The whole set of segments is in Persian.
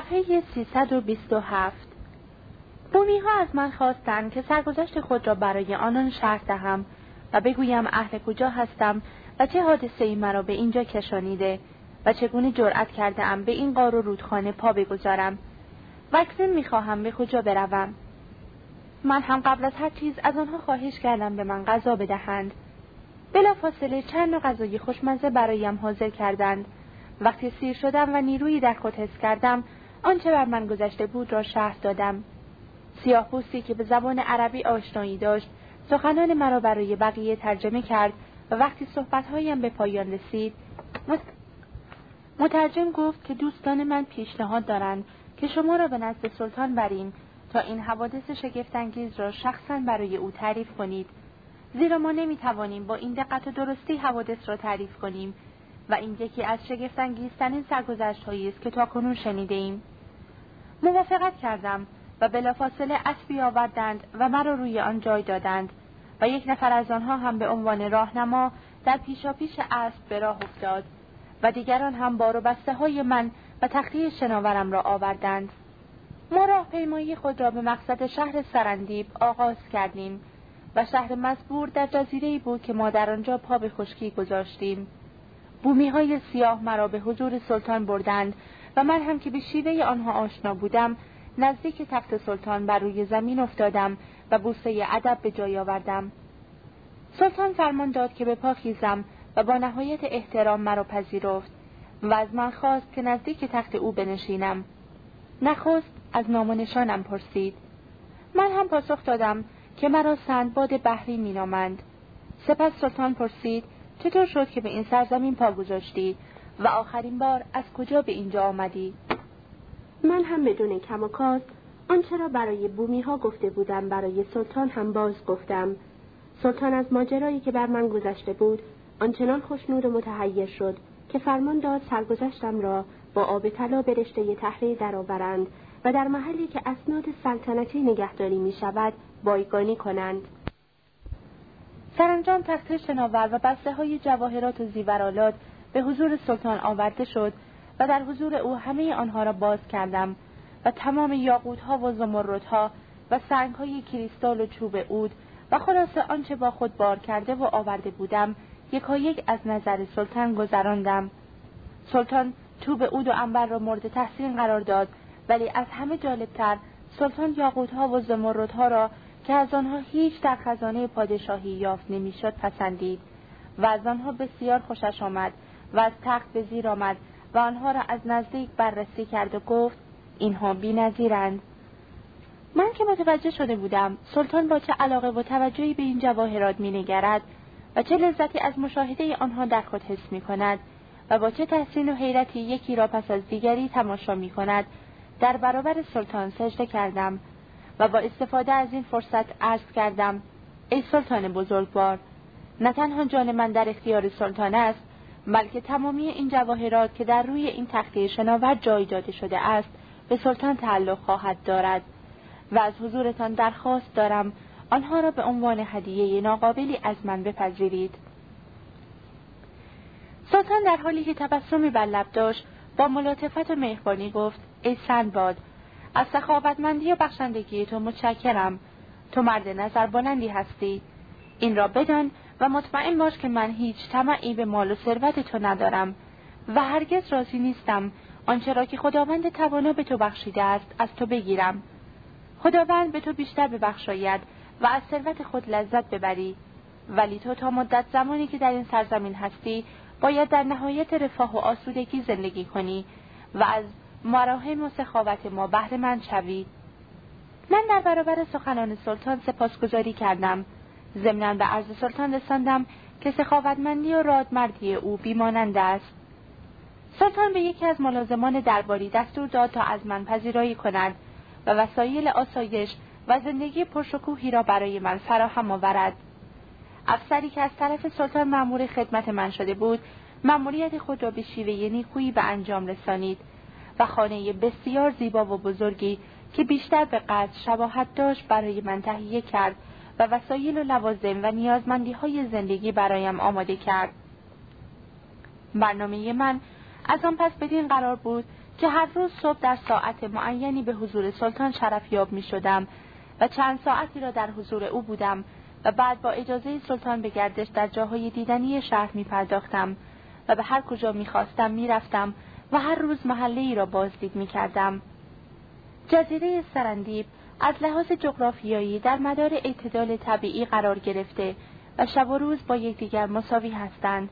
صفحه 327 بومی ها از من خواستند که سرگذشت خود را برای آنان شرح دهم و بگویم اهل کجا هستم و چه حادثه ای مرا به اینجا کشانیده و چگونه جرأت کرده ام به این قار و رودخانه پا بگذارم. و اکنون می‌خواهم به کجا بروم؟ من هم قبل از هر چیز از آنها خواهش کردم به من غذا بدهند. بلافاصله چند نوع غذای خوشمزه برایم حاضر کردند. وقتی سیر شدم و نیرویی در خود حس کردم آنچه بر من گذشته بود را شهر دادم سیاه پوستی که به زبان عربی آشنایی داشت سخنان مرا برای بقیه ترجمه کرد و وقتی صحبتهایم به پایان رسید مترجم گفت که دوستان من پیشنهاد دارند که شما را به نزد سلطان بریم تا این حوادث شگفتانگیز را شخصا برای او تعریف کنید زیرا ما نمی‌توانیم با این دقت و درستی حوادث را تعریف کنیم و این یکی از شگفتانگیزترین سرگذشتهایی است که تاکنون شنیده ایم. موافقت کردم و بلافاصله اسبی آوردند و مرا روی آن جای دادند و یک نفر از آنها هم به عنوان راهنما در پیشاپیش اسب به راه افتاد و دیگران هم بار و بسته های من و تختی شناورم را آوردند. ما راه پیمایی خود را به مقصد شهر سرندیب آغاز کردیم و شهر مزبور در جزیره بود که ما در آنجا پا به خشکی گذاشتیم. بومی های سیاه مرا به حضور سلطان بردند و من هم که به شیوه آنها آشنا بودم نزدیک تخت سلطان بر روی زمین افتادم و بوسه ادب به جای آوردم. سلطان فرمان داد که به پا خیزم و با نهایت احترام مرا پذیرفت و از من خواست که نزدیک تخت او بنشینم. نخست از نام و نشانم پرسید. من هم پاسخ دادم که مرا سندباد بحری مینامند. سپس سلطان پرسید چطور شد که به این سرزمین پا گذاشتی و آخرین بار از کجا به اینجا آمدی؟ من هم بدون کم و کاست آنچه را برای بومی ها گفته بودم برای سلطان هم باز گفتم سلطان از ماجرایی که بر من گذشته بود آنچنان خوشنود و متحیر شد که فرمان داد سرگذشتم را با آب طلا به رشته تحریر درآورند و در محلی که اسناد سلطنتی نگهداری می شود بایگانی کنند سرانجام تخت شناور و بسته های جواهرات و زیورالات به حضور سلطان آورده شد و در حضور او همه آنها را باز کردم و تمام یاقوتها و زمردها و سنگهای کریستال و چوب اود و خلاصه آنچه با خود بار کرده و آورده بودم یکایک از نظر سلطان گذراندم. سلطان چوب اود و انبر را مورد تحسین قرار داد ولی از همه جالبتر سلطان یاقوتها و زمردها را که از آنها هیچ در خزانه پادشاهی یافت نمی‌شد پسندید و از آنها بسیار خوشش آمد و از تخت به زیر آمد و آنها را از نزدیک بررسی کرد و گفت اینها نظیرند. من که متوجه شده بودم سلطان با چه علاقه و توجهی به این جواهرات مینگرد و چه لذتی از مشاهده آنها در خود حس می کند و با چه تحسین و حیرتی یکی را پس از دیگری تماشا می کند در برابر سلطان سجده کردم و با استفاده از این فرصت عرض کردم ای سلطان بزرگوار نه تنها جان من در اختیار سلطان است بلکه تمامی این جواهرات که در روی این تخته شناور جای داده شده است به سلطان تعلق خواهد دارد. و از حضورتان درخواست دارم آنها را به عنوان هدیه ناقابلی از من بپذیرید. سلطان در حالی که تبسمی بر لب داشت با ملاطفت و مهربانی گفت ای سندباد از سخاوتمندی و بخشندگی تو متشکرم. تو مرد نظر بلندی هستی. این را بدان و مطمئن باش که من هیچ طمعی به مال و ثروت تو ندارم و هرگز راضی نیستم آنچه را که خداوند توانا به تو بخشیده است از تو بگیرم. خداوند به تو بیشتر ببخشاید و از ثروت خود لذت ببری. ولی تو تا مدت زمانی که در این سرزمین هستی باید در نهایت رفاه و آسودگی زندگی کنی و از مراهم و سخاوت ما بهره من شوی. من در برابر سخنان سلطان سپاسگزاری کردم. ضمنا به عرض سلطان رساندم که سخاوتمندی و رادمردی او بیمانند است. سلطان به یکی از ملازمان درباری دستور داد تا از من پذیرایی کند و وسایل آسایش و زندگی پرشکوهی را برای من فراهم آورد. افسری که از طرف سلطان مأمور خدمت من شده بود مأموریت خود را به شیوه نیکویی به انجام رسانید و خانه بسیار زیبا و بزرگی که بیشتر به قصد شباهت داشت برای من تهیه کرد و وسایل و لوازم و نیازمندی های زندگی برایم آماده کرد. برنامه من از آن پس بدین قرار بود که هر روز صبح در ساعت معینی به حضور سلطان شرف یاب می شدم و چند ساعتی را در حضور او بودم و بعد با اجازه سلطان به گردش در جاهای دیدنی شهر می پرداختم و به هر کجا می خواستم می رفتم و هر روز محله ای را بازدید می کردم. جزیره سرندیب از لحاظ جغرافیایی در مدار اعتدال طبیعی قرار گرفته و شب و روز با یکدیگر مساوی هستند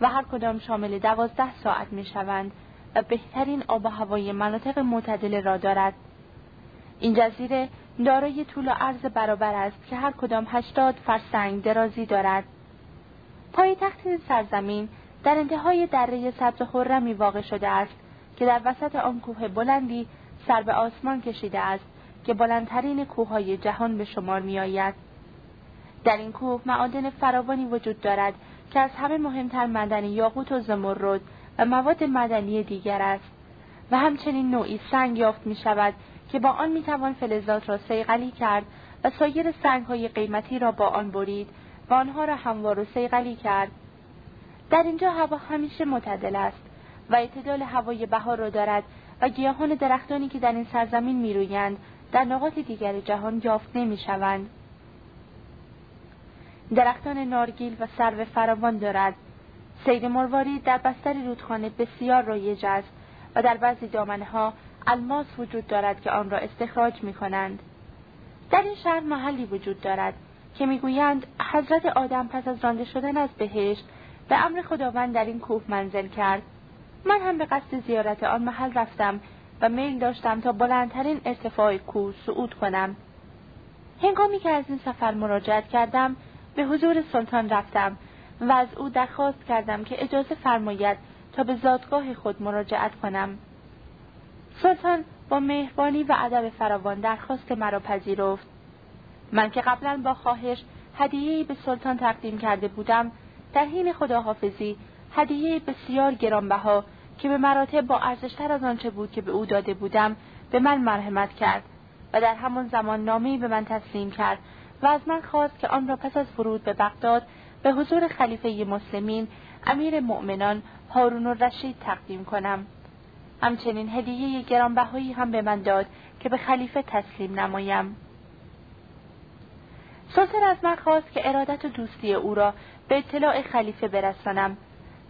و هر کدام شامل دوازده ساعت می شوند و بهترین آب و هوای مناطق معتدل را دارد. این جزیره دارای طول و عرض برابر است که هر کدام هشتاد فرسنگ درازی دارد. پایتخت این سرزمین در انتهای دره سبز خرمی واقع شده است که در وسط آن کوه بلندی سر به آسمان کشیده است که بلندترین کوههای جهان به شمار می آید. در این کوه معادن فراوانی وجود دارد که از همه مهمتر معدن یاقوت و زمرد و مواد مدنی دیگر است و همچنین نوعی سنگ یافت می شود که با آن می توان فلزات را سیغلی کرد و سایر سنگ های قیمتی را با آن برید و آنها را هموار و سیغلی کرد در اینجا هوا همیشه معتدل است و اعتدال هوای بهار را دارد و گیاهان درختانی که در این سرزمین میرویند در نقاط دیگر جهان یافت نمی‌شوند. درختان نارگیل و سرو فراوان دارد. سید مرواری در بستر رودخانه بسیار رایج است و در بعضی دامنه ها الماس وجود دارد که آن را استخراج می کنند. در این شهر محلی وجود دارد که می‌گویند حضرت آدم پس از رانده شدن از بهشت به امر خداوند در این کوه منزل کرد. من هم به قصد زیارت آن محل رفتم و میل داشتم تا بلندترین ارتفاع کوه صعود کنم. هنگامی که از این سفر مراجعت کردم به حضور سلطان رفتم و از او درخواست کردم که اجازه فرماید تا به زادگاه خود مراجعت کنم. سلطان با مهربانی و ادب فراوان درخواست مرا پذیرفت. من که قبلا با خواهش هدیهای به سلطان تقدیم کرده بودم در حین خداحافظی هدیه بسیار گرانبها که به مراتب با ارزشتر از آنچه بود که به او داده بودم به من مرحمت کرد و در همان زمان نامهای به من تسلیم کرد و از من خواست که آن را پس از فرود به بغداد به حضور خلیفه مسلمین امیر مؤمنان هارون الرشید تقدیم کنم. همچنین هدیه گرانبهایی هم به من داد که به خلیفه تسلیم نمایم. سلطان از من خواست که ارادت و دوستی او را به اطلاع خلیفه برسانم.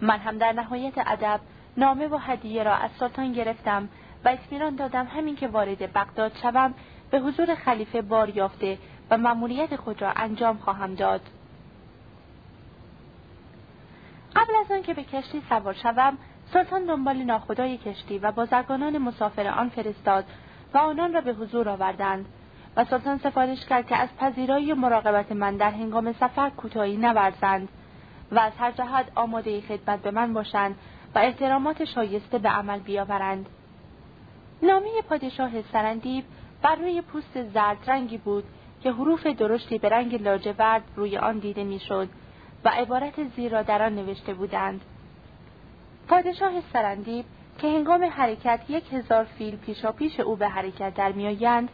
من هم در نهایت ادب نامه و هدیه را از سلطان گرفتم و اطمینان دادم همین که وارد بغداد شوم به حضور خلیفه بار یافته و مأموریت خود را انجام خواهم داد. قبل از آنکه به کشتی سوار شوم سلطان دنبال ناخدای کشتی و بازرگانان مسافر آن فرستاد و آنان را به حضور آوردند و سلطان سفارش کرد که از پذیرایی و مراقبت من در هنگام سفر کوتاهی نورزند و از هر جهت آماده خدمت به من باشند و احترامات شایسته به عمل بیاورند. نامه پادشاه سرندیب بر روی پوست زرد رنگی بود که حروف درشتی به رنگ لاجورد روی آن دیده می‌شد و عبارت زیر در آن نوشته بودند. پادشاه سرندیب که هنگام حرکت یک هزار فیل پیشا پیش او به حرکت در میآیند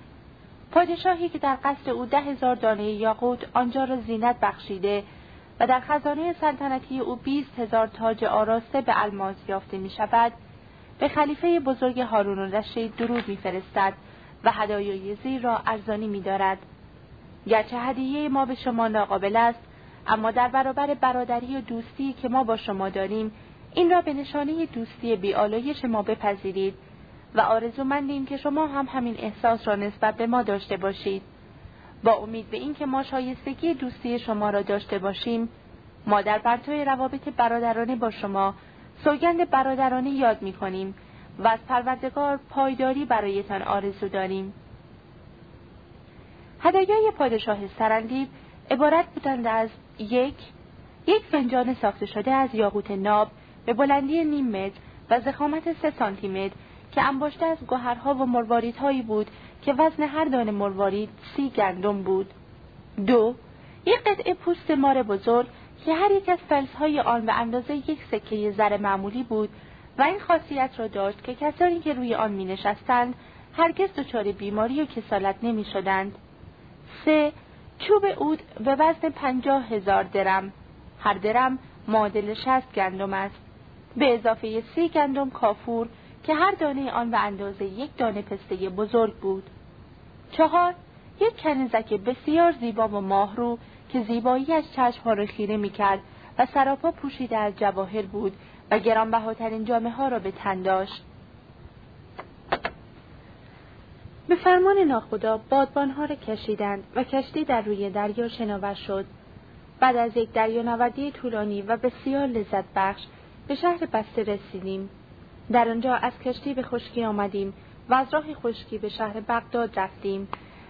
پادشاهی که در قصد او ده هزار دانه یاقوت آنجا را زینت بخشیده و در خزانه سلطنتی او بیست هزار تاج آراسته به الماس یافته می شود به خلیفه بزرگ هارون الرشید درود میفرستد و هدایای زیر را ارزانی می‌دارد. گرچه هدیه ما به شما ناقابل است اما در برابر برادری و دوستی که ما با شما داریم این را به نشانه دوستی بیالایش ما بپذیرید و آرزومندیم که شما هم همین احساس را نسبت به ما داشته باشید با امید به اینکه ما شایستگی دوستی شما را داشته باشیم ما در پرتوی روابط برادرانه با شما سوگند برادرانه یاد می کنیم و از پروردگار پایداری برایتان آرزو داریم. هدایای پادشاه سرندیب عبارت بودند از یک یک فنجان ساخته شده از یاقوت ناب به بلندی نیم متر و زخامت سه سانتی متر که انباشته از گوهرها و مرواریدهایی بود که وزن هر دانه مروارید سی گندم بود. دو یک قطعه پوست مار بزرگ که هر یک از فلزهای آن به اندازه یک سکه زر معمولی بود و این خاصیت را داشت که کسانی که روی آن می نشستند هرگز دچار بیماری و کسالت نمی شدند. سه چوب اود به وزن پنجاه هزار درم. هر درم معادل شست گندم است. به اضافه سی گندم کافور که هر دانه آن به اندازه یک دانه پسته بزرگ بود. چهار یک کنیزک بسیار زیبا و ماهرو که زیبایی از چشمها را خیره می‌کرد و سراپا پوشیده از جواهر بود و گرانبهاترین جامعه ها را به تن داشت. به فرمان ناخدا بادبانها را کشیدند و کشتی در روی دریا شناور شد. بعد از یک دریانوردی طولانی و بسیار لذت بخش به شهر بسته رسیدیم. در آنجا از کشتی به خشکی آمدیم و از راه خشکی به شهر بغداد رفتیم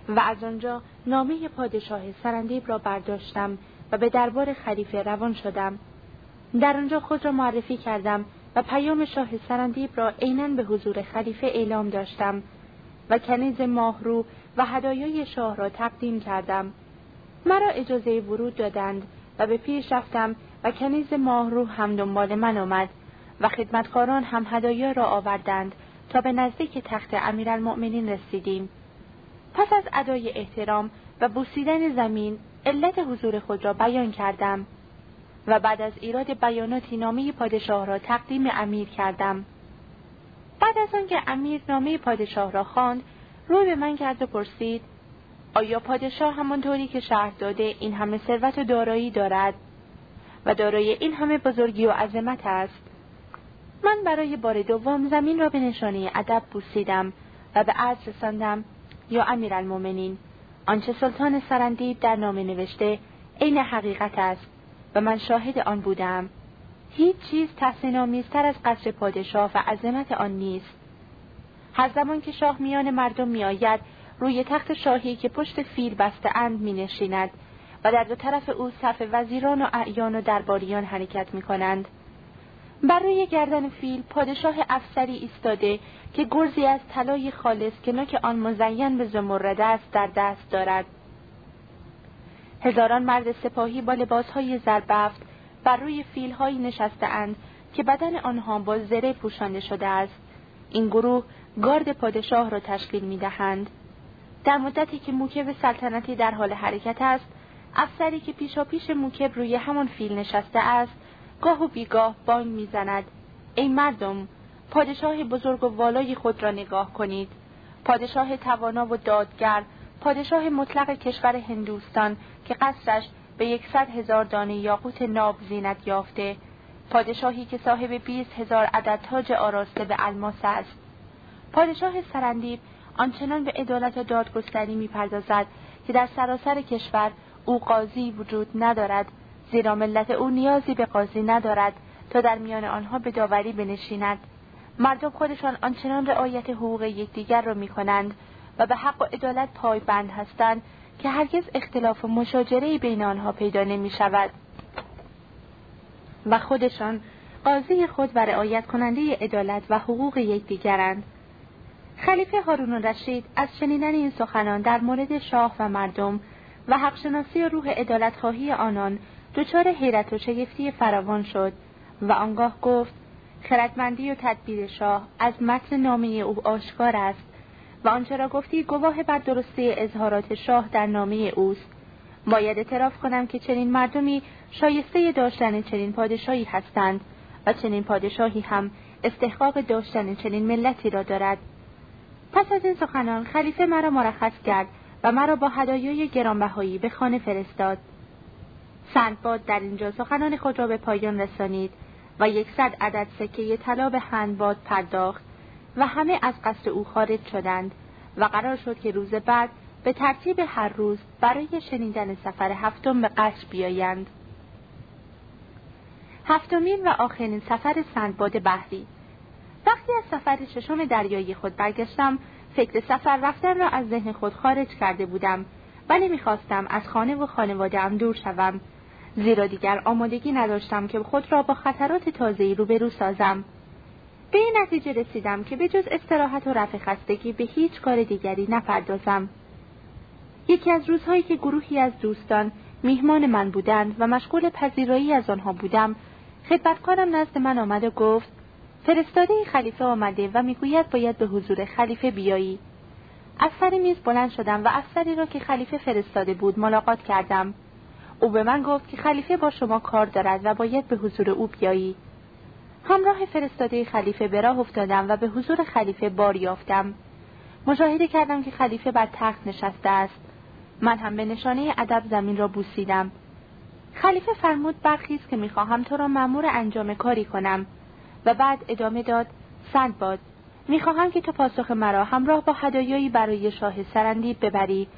و از آنجا نامه پادشاه سرندیب را برداشتم و به دربار خلیفه روان شدم. در آنجا خود را معرفی کردم و پیام شاه سرندیب را عینا به حضور خلیفه اعلام داشتم و کنیز ماهرو و هدایای شاه را تقدیم کردم. مرا اجازه ورود دادند و به پیش رفتم و کنیز ماهرو هم دنبال من آمد و خدمتکاران هم هدایا را آوردند تا به نزدیک تخت امیرالمؤمنین رسیدیم. پس از ادای احترام و بوسیدن زمین علت حضور خود را بیان کردم و بعد از ایراد بیاناتی نامه پادشاه را تقدیم امیر کردم. بعد از آنکه امیر نامه پادشاه را خواند روی به من کرد و پرسید آیا پادشاه همانطوری که شهر داده این همه ثروت و دارایی دارد و دارای این همه بزرگی و عظمت است من برای بار دوم زمین را به نشانه ادب بوسیدم و به عرض رساندم یا امیرالمؤمنین آنچه سلطان سرندیب در نامه نوشته عین حقیقت است و من شاهد آن بودم هیچ چیز تحسینآمیزتر از قصر پادشاه و عظمت آن نیست هر زمان که شاه میان مردم میآید روی تخت شاهی که پشت فیل بسته اند می نشیند و در دو طرف او صف وزیران و اعیان و درباریان حرکت می کنند. بر روی گردن فیل پادشاه افسری ایستاده که گرزی از طلای خالص که نوک آن مزین به زمرده است در دست دارد. هزاران مرد سپاهی با لباسهای زربفت بر روی فیلهایی نشسته اند که بدن آنها با زره پوشانده شده است. این گروه گارد پادشاه را تشکیل می دهند. در مدتی که موکب سلطنتی در حال حرکت است افسری که پیشا پیش موکب روی همان فیل نشسته است گاه و بیگاه بانگ می‌زند. ای مردم پادشاه بزرگ و والای خود را نگاه کنید. پادشاه توانا و دادگر پادشاه مطلق کشور هندوستان که قصرش به یکصد هزار دانه یاقوت ناب زینت یافته. پادشاهی که صاحب بیست هزار عدد تاج آراسته به الماس است. پادشاه سرندیب آنچنان به عدالت دادگستری می‌پردازد که در سراسر کشور او قاضی وجود ندارد. زیرا ملت او نیازی به قاضی ندارد تا در میان آنها به داوری بنشیند. مردم خودشان آنچنان رعایت حقوق یکدیگر را می‌کنند و به حق و عدالت پایبند هستند که هرگز اختلاف و مشاجره بین آنها پیدا نمی شود و خودشان قاضی خود و رعایت کننده عدالت و حقوق یکدیگرند. خلیفه هارون رشید از شنیدن این سخنان در مورد شاه و مردم و حقشناسی و روح خواهی آنان دچار حیرت و شگفتی فراوان شد و آنگاه گفت خردمندی و تدبیر شاه از متن نامه او آشکار است و آنچه را گفتی گواه بر درستی اظهارات شاه در نامه اوست. باید اعتراف کنم که چنین مردمی شایسته داشتن چنین پادشاهی هستند و چنین پادشاهی هم استحقاق داشتن چنین ملتی را دارد. پس از این سخنان خلیفه مرا مرخص کرد و مرا با هدایای گرانبهایی به خانه فرستاد. سندباد در اینجا. سخنان خود را به پایان رسانید و یکصد عدد سکه طلا به هندباد پرداخت و همه از قصد او خارج شدند و قرار شد که روز بعد به ترتیب هر روز برای شنیدن سفر هفتم به قصر بیایند. هفتمین و آخرین سفر سندباد بحری. وقتی از سفر ششم دریایی خود برگشتم فکر سفر رفتن را از ذهن خود خارج کرده بودم. ولی می‌خواستم از خانه و خانواده ام دور شوم. زیرا دیگر آمادگی نداشتم که خود را با خطرات تازه‌ای روبرو سازم. به این نتیجه رسیدم که به جز استراحت و رفع خستگی به هیچ کار دیگری نپردازم. یکی از روزهایی که گروهی از دوستان میهمان من بودند و مشغول پذیرایی از آنها بودم خدمتکارم نزد من آمد و گفت فرستاده خلیفه آمده و می‌گوید باید به حضور خلیفه بیایی. از سر میز بلند شدم و افسری را که خلیفه فرستاده بود ملاقات کردم. او به من گفت که خلیفه با شما کار دارد و باید به حضور او بیایی. همراه فرستاده خلیفه به راه افتادم و به حضور خلیفه بار یافتم. مشاهده کردم که خلیفه بر تخت نشسته است. من هم به نشانه ادب زمین را بوسیدم. خلیفه فرمود برخیز که می‌خواهم تو را مأمور انجام کاری کنم و بعد ادامه داد سندباد می‌خواهم که تو پاسخ مرا همراه با هدایایی برای شاه سرندیب ببری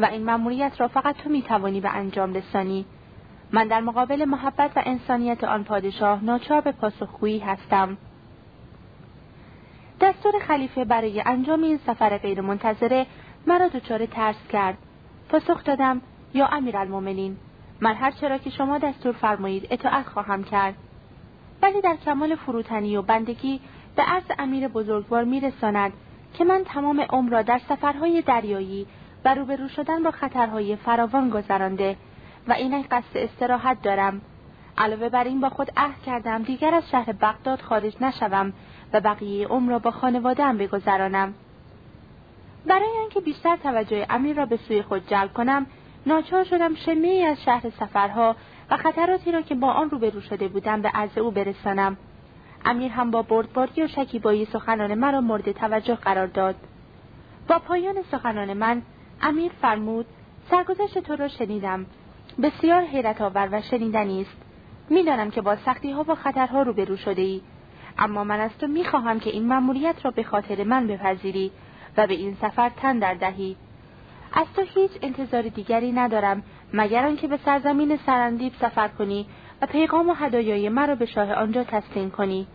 و این مأموریت را فقط تو می‌توانی به انجام رسانی. من در مقابل محبت و انسانیت آن پادشاه ناچار به پاسخگویی هستم. دستور خلیفه برای انجام این سفر غیرمنتظره مرا دچار ترس کرد. پاسخ دادم یا امیرالمؤمنین من هر چرا که شما دستور فرمایید اطاعت خواهم کرد. ولی در کمال فروتنی و بندگی به عرض امیر بزرگوار میرساند که من تمام عمر را در سفرهای دریایی و روبرو شدن با خطرهای فراوان گذرانده و اینک قصد استراحت دارم. علاوه بر این با خود عهد کردم دیگر از شهر بغداد خارج نشوم و بقیه عمر را با خانوادهام بگذرانم. برای آنکه بیشتر توجه امیر را به سوی خود جلب کنم ناچار شدم شمه از شهر سفرها و خطراتی را که با آن روبرو شده بودم به عرض او برسانم. امیر هم با بردباری و شکیبایی سخنان مرا مورد توجه قرار داد. با پایان سخنان من امیر فرمود سرگذشت تو را شنیدم. بسیار حیرت آور و شنیدنی است. می‌دانم که با سختی ها و خطرها روبرو شده ای اما من از تو می‌خواهم که این مأموریت را به خاطر من بپذیری و به این سفر تن در دهی. از تو هیچ انتظار دیگری ندارم مگر آنکه به سرزمین سرندیب سفر کنی و پیغام و هدایای مرا به شاه آنجا تسلیم کنی.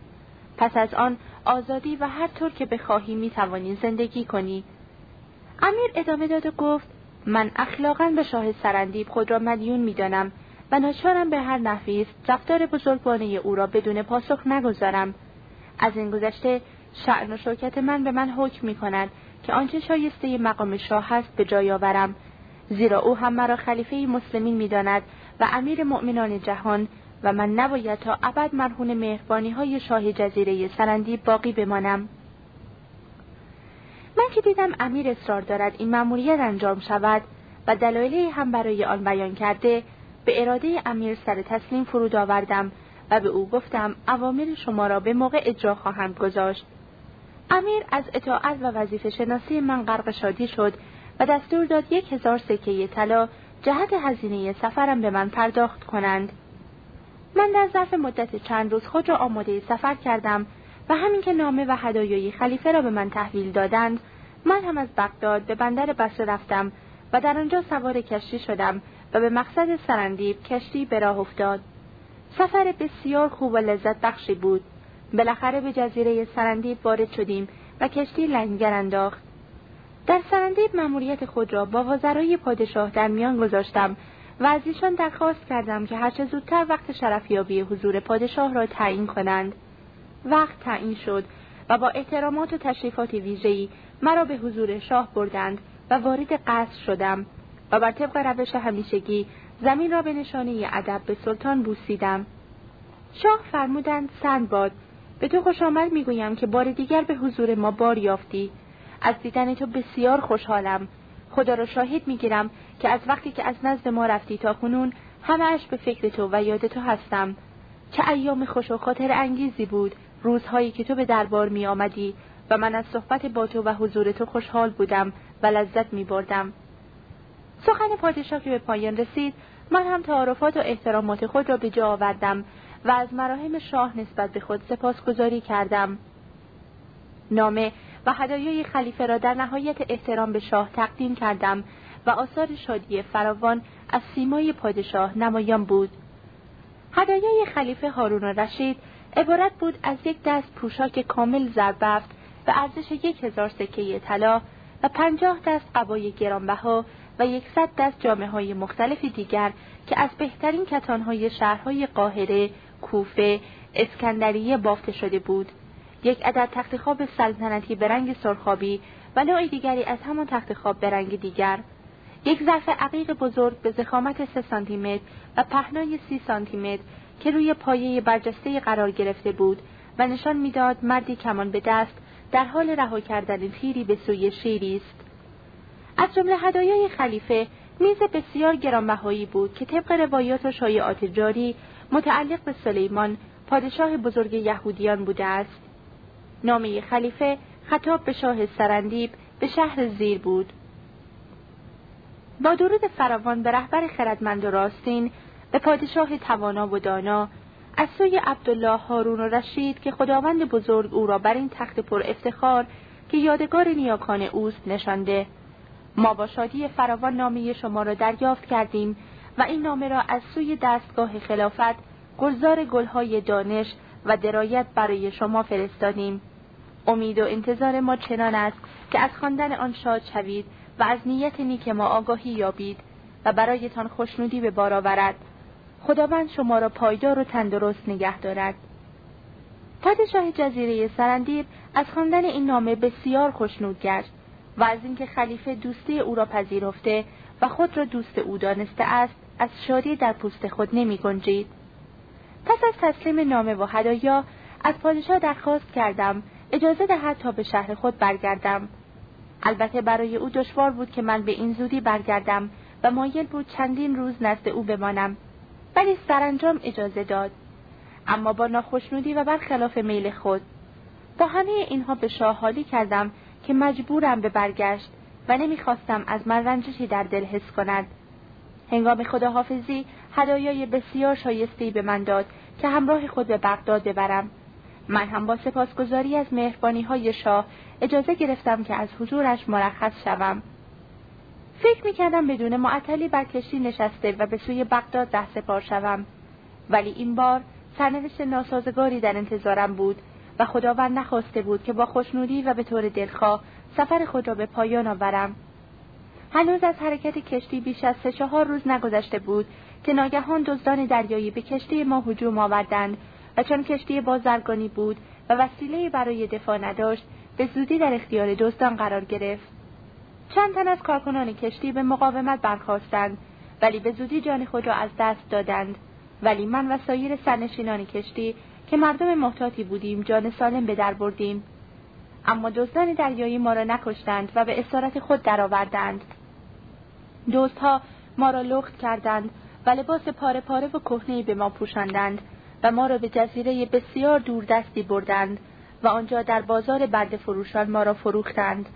پس از آن آزادی و هر طور که بخواهی می‌توانی زندگی کنی. امیر ادامه داد و گفت من اخلاقا به شاه سرندیب خود را مدیون می‌دانم و ناچارم به هر نحوی است رفتار بزرگوانه او را بدون پاسخ نگذارم. از این گذشته شعن و شوکت من به من حکم می کند که آنچه شایسته مقام شاه هست به جای آورم. زیرا او هم مرا خلیفه مسلمین می‌داند و امیر مؤمنان جهان و من نباید تا ابد مرهون مهربانی های شاه جزیره سرندیب باقی بمانم. من که دیدم امیر اصرار دارد این مأموریت انجام شود و دلایلی هم برای آن بیان کرده به اراده امیر سر تسلیم فرود آوردم و به او گفتم اوامر شما را به موقع اجرا خواهم گذاشت. امیر از اطاعت و وظیفه شناسی من غرق شادی شد دستور داد یک هزار سکه طلا جهت هزینه سفرم به من پرداخت کنند. من در ظرف مدت چند روز خود را آماده سفر کردم و همین که نامه و هدایای خلیفه را به من تحویل دادند من هم از بغداد به بندر بصره رفتم و در آنجا سوار کشتی شدم و به مقصد سرندیب کشتی به راه افتاد. سفر بسیار خوب و لذت بخشی بود. بالاخره به جزیره سرندیب وارد شدیم و کشتی لنگر انداخت. در سرندیب مأموریت خود را با وزرای پادشاه در میان گذاشتم و از ایشان درخواست کردم که هرچه زودتر وقت شرفیابی حضور پادشاه را تعیین کنند. وقت تعیین شد و با احترامات و تشریفات ویژه‌ای مرا به حضور شاه بردند و وارد قصر شدم و بر طبق روش همیشگی زمین را به نشانه ادب به سلطان بوسیدم. شاه فرمودند سندباد به تو خوش آمد می‌گویم که بار دیگر به حضور ما بار یافتی. از دیدن تو بسیار خوشحالم خدا را شاهد می‌گیرم که از وقتی که از نزد ما رفتی تا کنون همهاش به فکر تو و یاد تو هستم چه ایام خوش و خاطر انگیزی بود روزهایی که تو به دربار می آمدی و من از صحبت با تو و حضور تو خوشحال بودم و لذت می بردم. سخن پادشاه که به پایان رسید من هم تعارفات و احترامات خود را به جا آوردم و از مراهم شاه نسبت به خود سپاسگزاری کردم. نامه و هدایای خلیفه را در نهایت احترام به شاه تقدیم کردم و آثار شادی فراوان از سیمای پادشاه نمایان بود. هدایای خلیفه هارون رشید عبارت بود از یک دست پوشاک کامل زربفت به ارزش یک هزار سکه طلا و پنجاه دست قبای گرانبها و یکصد دست جامعه های مختلف دیگر که از بهترین کتانهای شهرهای قاهره، کوفه، اسکندریه بافته شده بود. یک عدد تخت خواب سلطنتی به رنگ سرخابی و نوع دیگری از همان تخت خواب به رنگ دیگر. یک ظرف عقیق بزرگ به زخامت سه سانتیمتر و پهنای سی سانتیمتر که روی پایه برجسته قرار گرفته بود و نشان می‌داد مردی کمان به دست در حال رها کردن تیری به سوی شیری است از جمله هدایای خلیفه میز بسیار گرانبهایی بود که طبق روایات و شایعات جاری متعلق به سلیمان پادشاه بزرگ یهودیان بوده است نامه خلیفه خطاب به شاه سرندیب به شهر زیر بود. با درود فراوان به رهبر خردمند و راستین به پادشاه توانا و دانا از سوی عبدالله هارون و رشید که خداوند بزرگ او را بر این تخت پر افتخار که یادگار نیاکان اوست نشانده. ما با شادی فراوان نامه شما را دریافت کردیم و این نامه را از سوی دستگاه خلافت گلزار گلهای دانش و درایت برای شما فرستادیم. امید و انتظار ما چنان است که از خواندن آن شاد شوید و از نیت نیک ما آگاهی یابید و برایتان خوشنودی به بار آورد خداوند شما را پایدار و تندرست نگه دارد پادشاه جزیره سرندیب از خواندن این نامه بسیار خوشنود گشت و از اینکه خلیفه دوستی او را پذیرفته و خود را دوست او دانسته است از شادی در پوست خود نمی گنجید. پس از تسلیم نامه و هدایا از پادشاه درخواست کردم اجازه دهد تا به شهر خود برگردم. البته برای او دشوار بود که من به این زودی برگردم و مایل بود چندین روز نزد او بمانم. ولی سرانجام اجازه داد. اما با ناخشنودی و برخلاف میل خود. با همه اینها به شاه حالی کردم که مجبورم به برگشت و نمی‌خواستم از من رنجشی در دل حس کند. هنگام خداحافظی هدایای بسیار شایستهای به من داد که همراه خود به بغداد ببرم. من هم با سپاسگزاری از مهربانی های شاه اجازه گرفتم که از حضورش مرخص شوم. فکر می‌کردم بدون معطلی بر کشتی نشسته و به سوی بغداد ده سپار شوم. ولی این بار سرنوشت ناسازگاری در انتظارم بود و خداوند نخواسته بود که با خوشنودی و به طور دلخواه سفر خود را به پایان آورم. هنوز از حرکت کشتی بیش از سه چهار روز نگذشته بود که ناگهان دزدان دریایی به کشتی ما هجوم آوردند و چون کشتی بازرگانی بود و وسیله برای دفاع نداشت به زودی در اختیار دزدان قرار گرفت. چند تن از کارکنان کشتی به مقاومت برخواستند ولی به زودی جان خود را از دست دادند. ولی من و سایر سرنشینان کشتی که مردم محتاطی بودیم جان سالم به در بردیم. اما دزدان دریایی ما را نکشتند و به اسارت خود درآوردند. دزدها ما را لخت کردند و لباس پاره پاره و کهنهای به ما پوشاندند. و ما را به جزیره بسیار دوردستی بردند و آنجا در بازار برد فروشان ما را فروختند.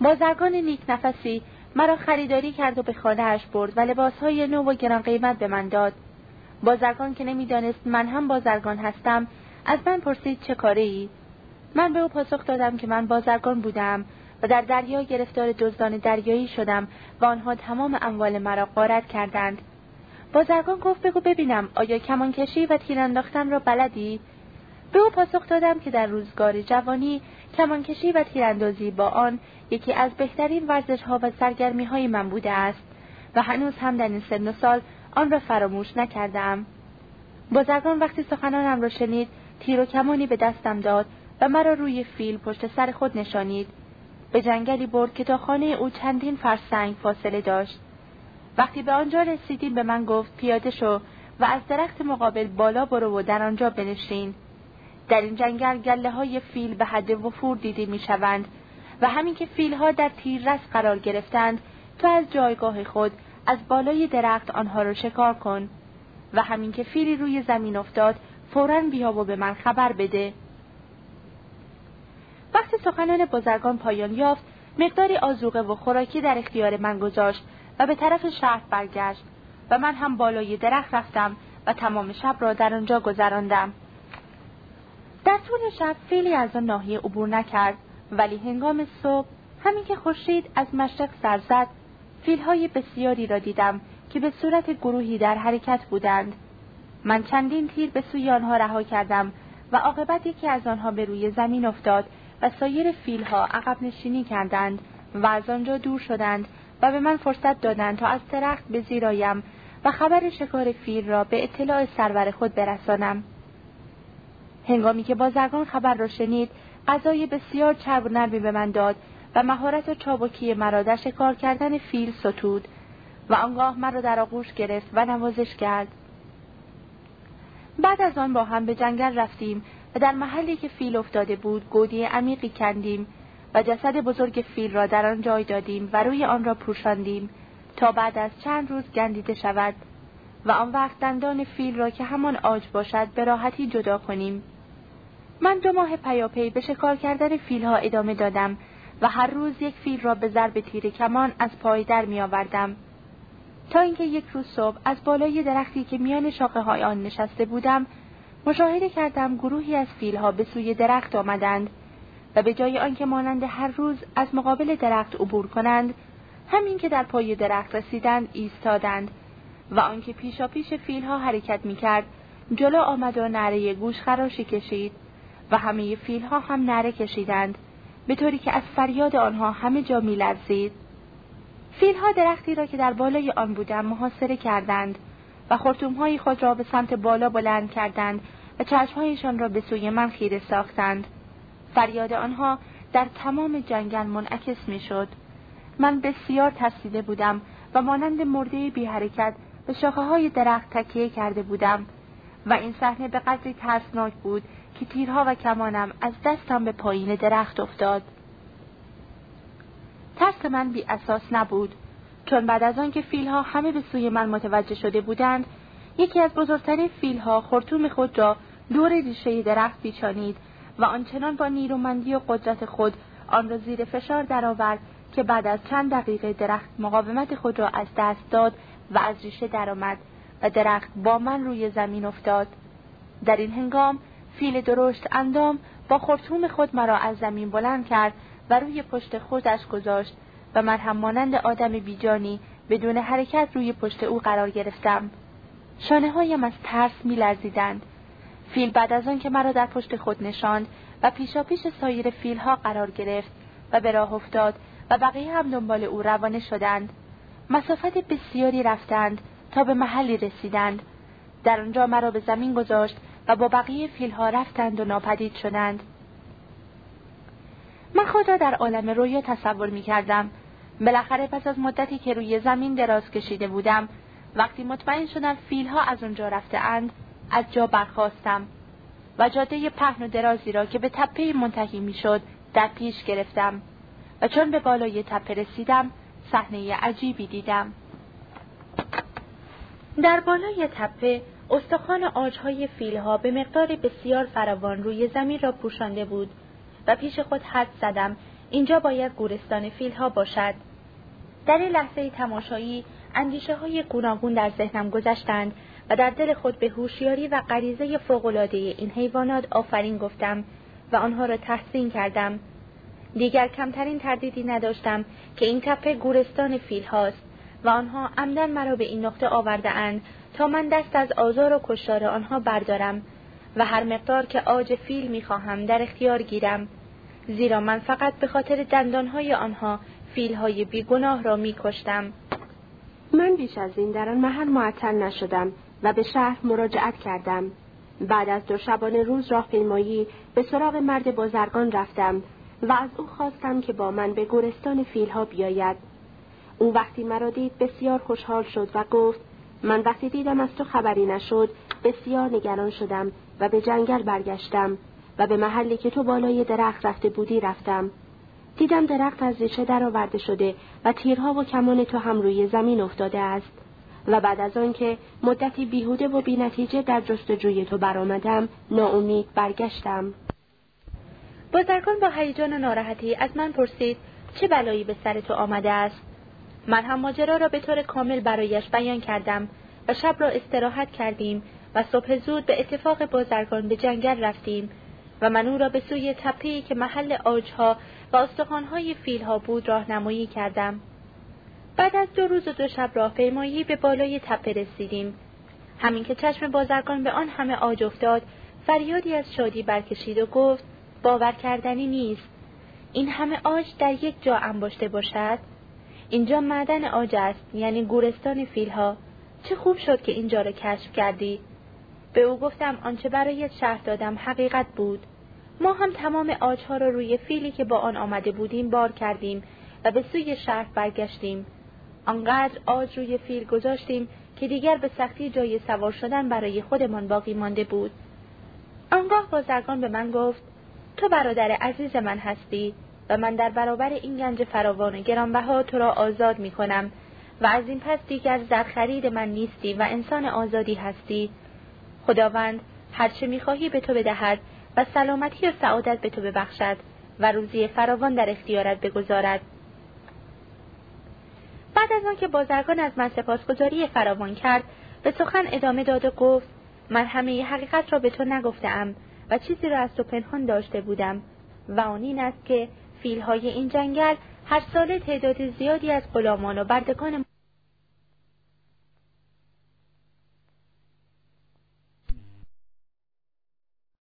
بازرگان نیک نفسی مرا خریداری کرد و به خانهاش برد و لباسهای نو و گران قیمت به من داد. بازرگان که نمی‌دانست من هم بازرگان هستم از من پرسید چه کاره ای؟ من به او پاسخ دادم که من بازرگان بودم و در دریا گرفتار دزدان دریایی شدم و آنها تمام اموال مرا غارت کردند. بازرگان گفت بگو ببینم آیا کمانکشی و تیرانداختن را بلدی به او پاسخ دادم که در روزگار جوانی کمانکشی و تیراندازی با آن یکی از بهترین ورزش ها و سرگرمی های من بوده است و هنوز هم در این سن و سال آن را فراموش نکردم. بازرگان وقتی سخنانم را شنید تیر و کمانی به دستم داد و مرا روی فیل پشت سر خود نشانید. به جنگلی برد که تا خانه او چندین فرسنگ فاصله داشت. وقتی به آنجا رسیدیم به من گفت پیاده شو و از درخت مقابل بالا برو و در آنجا بنشین. در این جنگل گله های فیل به حد وفور دیده می شوند و همین که فیل ها در تیررس قرار گرفتند تو از جایگاه خود از بالای درخت آنها را شکار کن و همین که فیلی روی زمین افتاد فورا بیا و به من خبر بده. وقتی سخنان بزرگان پایان یافت مقداری آزوقه و خوراکی در اختیار من گذاشت و به طرف شهر برگشت و من هم بالای درخت رفتم و تمام شب را در آنجا گذراندم. در طول شب فیلی از آن ناحیه عبور نکرد ولی هنگام صبح همین که خورشید از مشرق سر زد فیلهای بسیاری را دیدم که به صورت گروهی در حرکت بودند من چندین تیر به سوی آنها رها کردم و عاقبت یکی از آنها به روی زمین افتاد و سایر فیلها عقب نشینی کردند و از آنجا دور شدند و به من فرصت دادند تا از درخت به زیرایم و خبر شکار فیل را به اطلاع سرور خود برسانم. هنگامی که بازرگان خبر را شنید، غذای بسیار چرب و نرمی به من داد و مهارت و چابکی مرا در شکار کردن فیل ستود و آنگاه مرا در آغوش گرفت و نوازش کرد. بعد از آن با هم به جنگل رفتیم و در محلی که فیل افتاده بود گودی عمیقی کندیم و جسد بزرگ فیل را در آن جای دادیم و روی آن را پوشاندیم تا بعد از چند روز گندیده شود و آن وقت دندان فیل را که همان آج باشد به راحتی جدا کنیم من دو ماه پیاپی به شکار کردن فیلها ادامه دادم و هر روز یک فیل را به ضرب تیر کمان از پای در می آوردم. تا اینکه یک روز صبح از بالای درختی که میان شاقه های آن نشسته بودم مشاهده کردم گروهی از فیلها به سوی درخت آمدند و به جای آنکه مانند هر روز از مقابل درخت عبور کنند همین که در پای درخت رسیدند ایستادند و آنکه پیشا پیش فیلها حرکت می‌کرد جلو آمد و نره گوش خراشی کشید و همه فیلها هم نره کشیدند به طوری که از فریاد آنها همه جا میلرزید. فیلها درختی را که در بالای آن بودم محاصره کردند و خرطومهای خود را به سمت بالا بلند کردند و چشمهایشان را به سوی من خیره ساختند. فریاد آنها در تمام جنگل منعکس می‌شد من بسیار ترسیده بودم و مانند مرده بی حرکت به شاخه های درخت تکیه کرده بودم و این صحنه به قدری ترسناک بود که تیرها و کمانم از دستم به پایین درخت افتاد. ترس من بی اساس نبود چون بعد از آنکه فیلها همه به سوی من متوجه شده بودند یکی از بزرگترین فیلها خرطوم خود را دور ریشه درخت پیچانید و آنچنان با نیرومندی و قدرت خود آن را زیر فشار درآورد که بعد از چند دقیقه درخت مقاومت خود را از دست داد و از ریشه درآمد و درخت با من روی زمین افتاد در این هنگام فیل درشت اندام با خرطوم خود مرا از زمین بلند کرد و روی پشت خودش گذاشت و من هم مانند آدم بیجانی بدون حرکت روی پشت او قرار گرفتم شانه هایم از ترس می لرزیدند. فیل بعد از آن که مرا در پشت خود نشاند و پیشا پیش سایر فیل ها قرار گرفت و به راه افتاد و بقیه هم دنبال او روانه شدند. مسافت بسیاری رفتند تا به محلی رسیدند. در آنجا مرا به زمین گذاشت و با بقیه فیلها رفتند و ناپدید شدند. من خود را در عالم رویا تصور می کردم. بالاخره پس از مدتی که روی زمین دراز کشیده بودم وقتی مطمئن شدم فیلها از آنجا رفته اند از جا برخواستم و جاده پهن و درازی را که به تپه منتهی می‌شد در پیش گرفتم و چون به بالای تپه رسیدم صحنه عجیبی دیدم. در بالای تپه استخوان آجهای فیلها به مقدار بسیار فراوان روی زمین را پوشانده بود و پیش خود حد زدم اینجا باید گورستان فیلها باشد. در این لحظه تماشایی اندیشه های گوناگون در ذهنم گذشتند و در دل خود به هوشیاری و غریزه فوقالعاده این حیوانات آفرین گفتم و آنها را تحسین کردم. دیگر کمترین تردیدی نداشتم که این تپه گورستان فیل هاست و آنها عمدن مرا به این نقطه آورده اند تا من دست از آزار و کشتار آنها بردارم و هر مقدار که آج فیل می‌خواهم در اختیار گیرم. زیرا من فقط به خاطر دندانهای آنها فیلهای بیگناه را میکشتم. من بیش از این در آن محل معطل نشدم. و به شهر مراجعت کردم. بعد از دو شبانه روز راهپیمایی به سراغ مرد بازرگان رفتم و از او خواستم که با من به گورستان فیلها بیاید. او وقتی مرا دید بسیار خوشحال شد و گفت من وقتی دیدم از تو خبری نشد بسیار نگران شدم و به جنگل برگشتم و به محلی که تو بالای درخت رفته بودی رفتم. دیدم درخت از ریشه درآورده شده و تیرها و کمان تو هم روی زمین افتاده است. و بعد از آنکه مدتی بیهوده و بینتیجه در جستجوی تو برآمدم ناامید برگشتم. بازرگان با هیجان و ناراحتی از من پرسید چه بلایی به سر تو آمده است؟ من هم ماجرا را به طور کامل برایش بیان کردم و شب را استراحت کردیم و صبح زود به اتفاق بازرگان به جنگل رفتیم و من او را به سوی تپهی که محل آجها و استخوانهای فیلها بود راهنمایی کردم. بعد از دو روز و دو شب راهپیمایی به بالای تپه رسیدیم. همین که چشم بازرگان به آن همه آج افتاد فریادی از شادی برکشید و گفت باور کردنی نیست. این همه آج در یک جا انباشته باشد؟ اینجا معدن آج است یعنی گورستان فیلها. چه خوب شد که اینجا را کشف کردی. به او گفتم آنچه برای شهر دادم حقیقت بود. ما هم تمام آجها را روی فیلی که با آن آمده بودیم بار کردیم و به سوی شهر برگشتیم. آنقدر آج روی فیل گذاشتیم که دیگر به سختی جای سوار شدن برای خودمان باقی مانده بود. آنگاه بازرگان به من گفت تو برادر عزیز من هستی و من در برابر این گنج فراوان و گرانبها تو را آزاد می کنم و از این پس دیگر زرخرید من نیستی و انسان آزادی هستی. خداوند هرچه می‌خواهی به تو بدهد و سلامتی و سعادت به تو ببخشد و روزی فراوان در اختیارت بگذارد. بعد از آنکه بازرگان از من سپاسگزاری فراوان کرد به سخن ادامه داد و گفت من همه حقیقت را به تو نگفتم و چیزی را از تو پنهان داشته بودم و آن این است که فیلهای این جنگل هر ساله تعداد زیادی از غلامان و بردگان